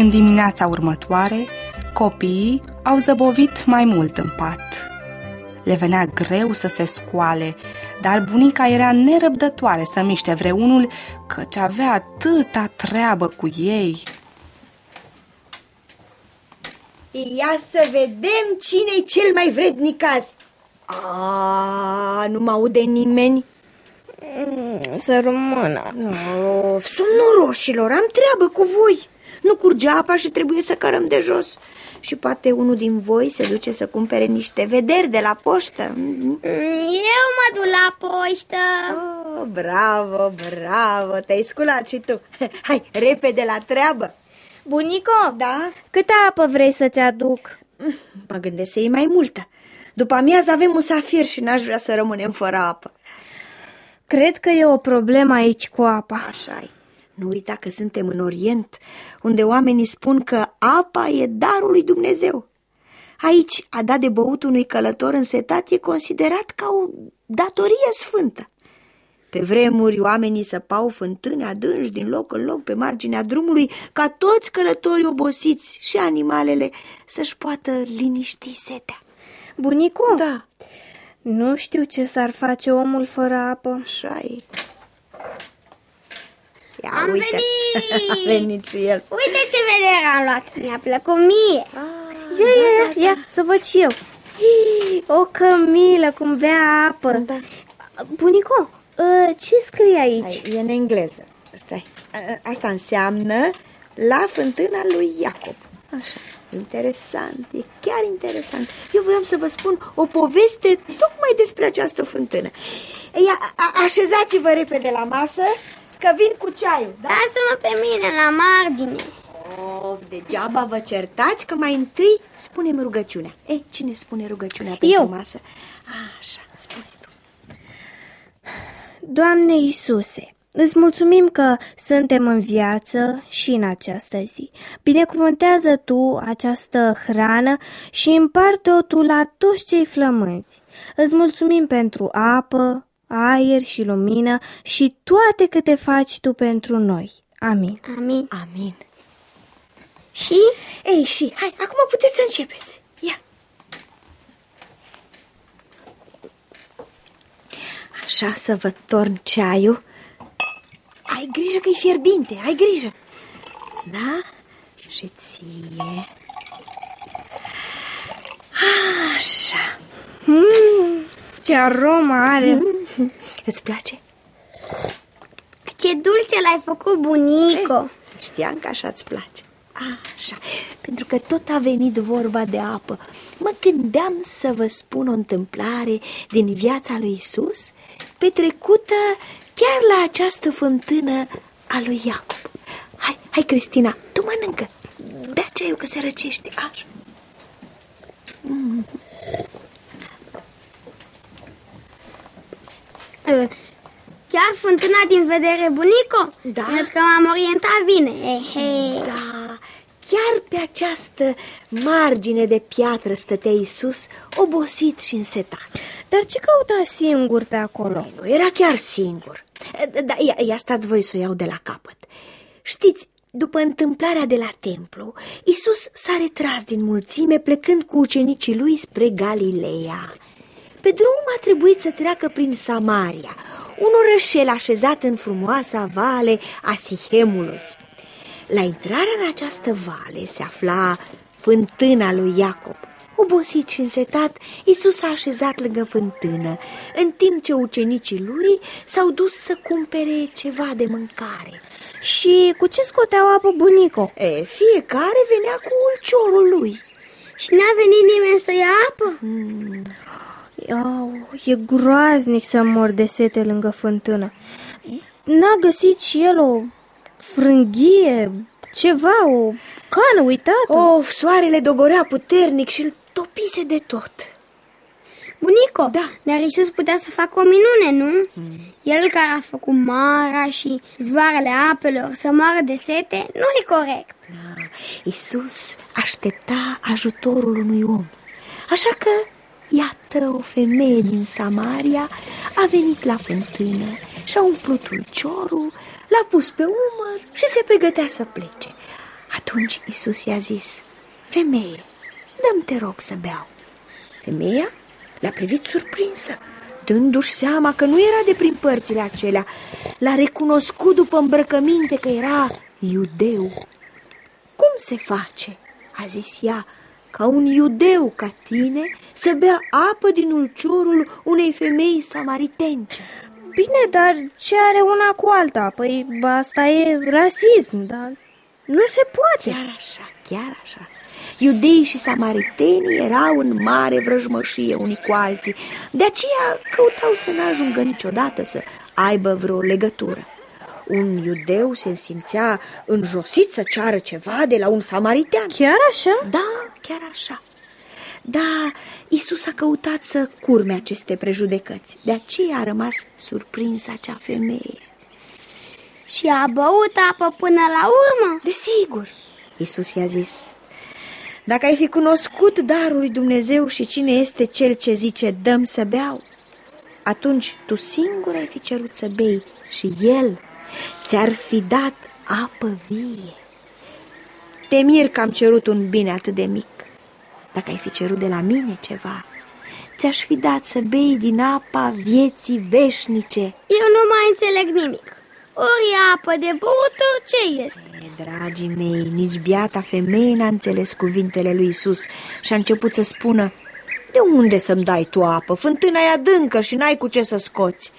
În dimineața următoare, copiii au zăbovit mai mult în pat. Le venea greu să se scoale, dar bunica era nerăbdătoare să miște vreunul, căci avea atâta treabă cu ei. Ia să vedem cine-i cel mai vrednic azi. A, nu mă aude nimeni. Mm, să rămână. Of, sunt noroșilor, am treabă cu voi. Nu curge apa și trebuie să cărăm de jos. Și poate unul din voi se duce să cumpere niște vederi de la poștă. Mm, eu mă duc la poștă. Oh, bravo, bravo, te-ai sculat și tu. Hai, repede la treabă. Bunico, Da? câtă apă vrei să-ți aduc? Mă gândesc să iei mai multă. După amiază avem musafir și n-aș vrea să rămânem fără apă. Cred că e o problemă aici cu apa. așa -i. Nu uita că suntem în Orient, unde oamenii spun că apa e darul lui Dumnezeu. Aici, a da de băut unui călător însetat e considerat ca o datorie sfântă. Pe vremuri, oamenii săpau fântâne adânci din loc în loc pe marginea drumului, ca toți călătorii obosiți și animalele să-și poată liniști setea. Bunico, Da, nu știu ce s-ar face omul fără apă. așa e. Ia Am uite, venit! a venit și el. Uite ce vedere am luat. Mi-a plăcut mie. Ah, Ia, ia, ia, ia, să văd și eu. Hii, O cămilă cum bea apă. Da. Bunico, ă, ce scrie aici? Hai, e în engleză. Stai. A- Asta înseamnă la fântâna lui Iacob. Așa. Interesant, e chiar interesant. Eu voiam să vă spun o poveste tocmai despre această fântână. Ia, a- așezați-vă repede la masă, că vin cu ceaiul, da? Lasă-mă pe mine la margine. Of, degeaba vă certați că mai întâi spunem rugăciunea. Ei, cine spune rugăciunea pentru Eu. masă? Așa, spune tu. Doamne Iisuse, îți mulțumim că suntem în viață și în această zi. Binecuvântează Tu această hrană și împarte-o Tu la toți cei flămânzi. Îți mulțumim pentru apă, aer și lumină și toate câte faci Tu pentru noi. Amin. Amin. Amin. Și? Ei, și, hai, acum puteți să începeți. Ia. Așa să vă torn ceaiul. Ai grijă că e fierbinte, ai grijă. Da? Și ție. Așa. Ce aromă are! Îți place? Ce dulce l-ai făcut, bunico. Știam că așa îți place. Așa, pentru că tot a venit vorba de apă. Mă gândeam să vă spun o întâmplare din viața lui Isus, petrecută chiar la această fântână a lui Iacob. Hai, hai, Cristina, tu mănâncă. Bea ceaiul că se răcește. Așa. Uh, Chiar fântâna din vedere, bunico? Da. Cred că m-am orientat bine. Ehe. Da, chiar pe această margine de piatră stătea Isus, obosit și însetat. Dar ce căuta singur pe acolo? Nu era chiar singur. Da, ia, ia stați voi să o iau de la capăt. Știți, după întâmplarea de la templu, Isus s-a retras din mulțime plecând cu ucenicii lui spre Galileea. Pe drum a trebuit să treacă prin Samaria, un orășel așezat în frumoasa vale a Sihemului. La intrarea în această vale se afla fântâna lui Iacob. Obosit și însetat, Isus s-a așezat lângă fântână, în timp ce ucenicii lui s-au dus să cumpere ceva de mâncare. Și cu ce scoteau apă bunico? E, fiecare venea cu ulciorul lui. Și n-a venit nimeni să ia apă? Au, e groaznic să mor de sete lângă fântână. N-a găsit și el o frânghie, ceva, o cană uitată? Of, soarele dogorea puternic și îl topise de tot. Bunico, Da. dar Iisus putea să facă o minune, nu? El care a făcut marea și zvoarele apelor să moară de sete, nu e corect. Da, Isus aștepta ajutorul unui om. Așa că, iată, o femeie din Samaria a venit la fântână și-a umplut ulciorul, l-a pus pe umăr și se pregătea să plece. Atunci Isus i-a zis, Femeie, dăm te rog să beau. Femeia l-a privit surprinsă, dându-și seama că nu era de prin părțile acelea. L-a recunoscut după îmbrăcăminte că era iudeu. Cum se face, a zis ea, ca un iudeu ca tine să bea apă din ulciorul unei femei samaritence? Bine, dar ce are una cu alta? Păi asta e rasism, dar nu se poate. Chiar așa, chiar așa. Iudeii și samaritenii erau în mare vrăjmășie unii cu alții, de aceea căutau să n-ajungă niciodată să aibă vreo legătură. Un iudeu se simțea înjosit să ceară ceva de la un samaritean. Chiar așa? Da, chiar așa. Da, Isus a căutat să curme aceste prejudecăți. De aceea a rămas surprinsă acea femeie. Și a băut apă până la urmă? Desigur, Isus i-a zis. Dacă ai fi cunoscut darul lui Dumnezeu și cine este cel ce zice dăm să beau, atunci tu singur ai fi cerut să bei și el ți-ar fi dat apă vie. Te mir că am cerut un bine atât de mic. Dacă ai fi cerut de la mine ceva, ți-aș fi dat să bei din apa vieții veșnice. Eu nu mai înțeleg nimic. Ori apă de băut, ce este. E, dragii mei, nici biata femeie n-a înțeles cuvintele lui Isus și a început să spună De unde să-mi dai tu apă? Fântâna e adâncă și n-ai cu ce să scoți.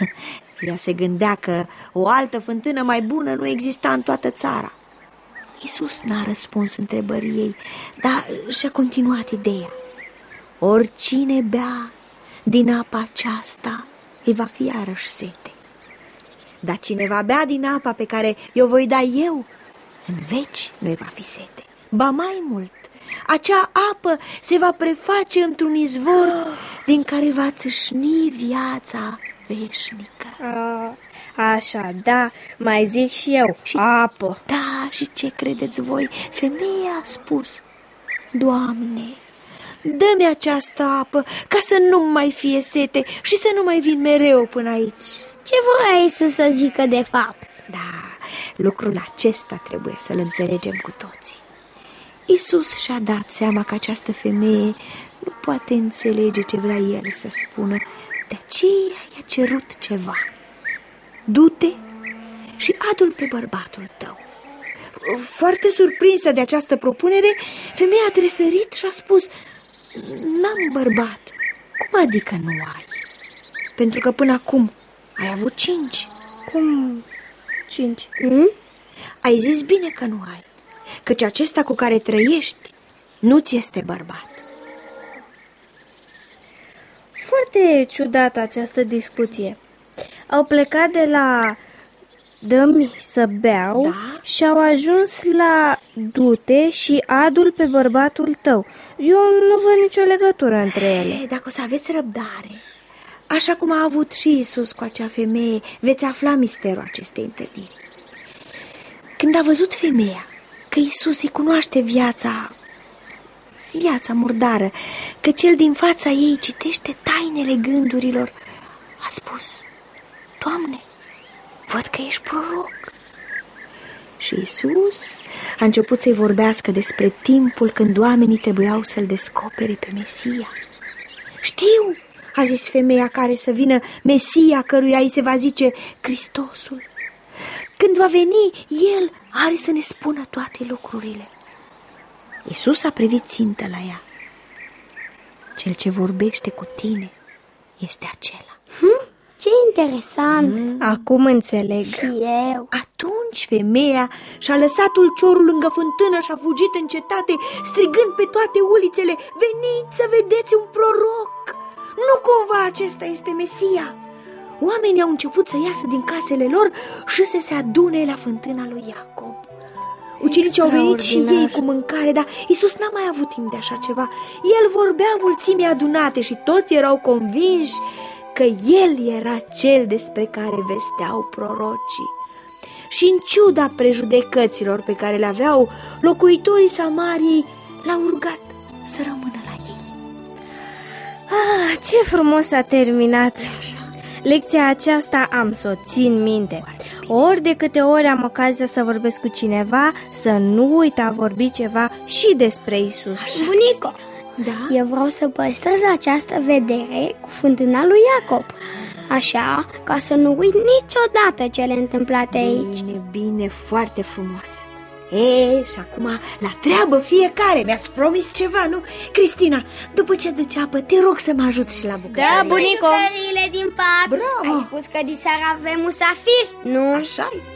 Ea se gândea că o altă fântână mai bună nu exista în toată țara. Isus n-a răspuns întrebării ei, dar și-a continuat ideea. Oricine bea din apa aceasta, îi va fi iarăși sete. Dar cine va bea din apa pe care o voi da eu, în veci nu va fi sete. Ba mai mult, acea apă se va preface într-un izvor din care va țâșni viața veșnică. A, așa, da, mai zic și eu, și apă. Da, și ce credeți voi? Femeia a spus, Doamne, dă-mi această apă ca să nu mai fie sete și să nu mai vin mereu până aici. Ce vrea Iisus să zică de fapt? Da, lucrul acesta trebuie să-l înțelegem cu toții. Isus și-a dat seama că această femeie nu poate înțelege ce vrea el să spună, de aceea i-a cerut ceva. Du-te și adul pe bărbatul tău. Foarte surprinsă de această propunere, femeia a tresărit și a spus, N-am bărbat. Cum adică nu ai? Pentru că până acum ai avut cinci. Cum? Cinci. Hmm? Ai zis bine că nu ai, căci acesta cu care trăiești nu ți este bărbat. Foarte ciudată această discuție. Au plecat de la dă-mi să beau Da? și au ajuns la dute și adul pe bărbatul tău. Eu nu văd nicio legătură între ele. E, dacă o să aveți răbdare, așa cum a avut și Isus cu acea femeie, veți afla misterul acestei întâlniri. Când a văzut femeia că Isus îi cunoaște viața, viața murdară, că cel din fața ei citește tainele gândurilor, a spus, Doamne, văd că ești proroc. Și Isus a început să-i vorbească despre timpul când oamenii trebuiau să-l descopere pe Mesia. Știu, a zis femeia care să vină Mesia căruia îi se va zice Hristosul. Când va veni, El are să ne spună toate lucrurile. Isus a privit țintă la ea. Cel ce vorbește cu tine este acela. Ce interesant! Mm. Acum înțeleg. Și eu. Atunci femeia și-a lăsat ulciorul lângă fântână și a fugit în cetate, strigând pe toate ulițele, Veniți să vedeți un proroc! Nu cumva acesta este Mesia! Oamenii au început să iasă din casele lor și să se adune la fântâna lui Iacob. Ucenicii au venit și ei cu mâncare, dar Isus n-a mai avut timp de așa ceva. El vorbea mulțimii adunate și toți erau convinși că El era cel despre care vesteau prorocii. Și în ciuda prejudecăților pe care le aveau, locuitorii Samariei l-au rugat să rămână la ei. Ah, ce frumos a terminat! Lecția aceasta am să o țin minte. ori de câte ori am ocazia să vorbesc cu cineva, să nu uit a vorbi ceva și despre Isus. Bunico, Da? eu vreau să păstrez această vedere cu fântâna lui Iacob. Așa, ca să nu uit niciodată cele întâmplate aici. Bine, bine, foarte frumos E, și acum la treabă fiecare Mi-ați promis ceva, nu? Cristina, după ce aduci apă, te rog să mă ajuți și la bucătărie Da, Sunt bunico! jucăriile din pat Bravo! Ai spus că diseară avem musafir, nu? Așa -i.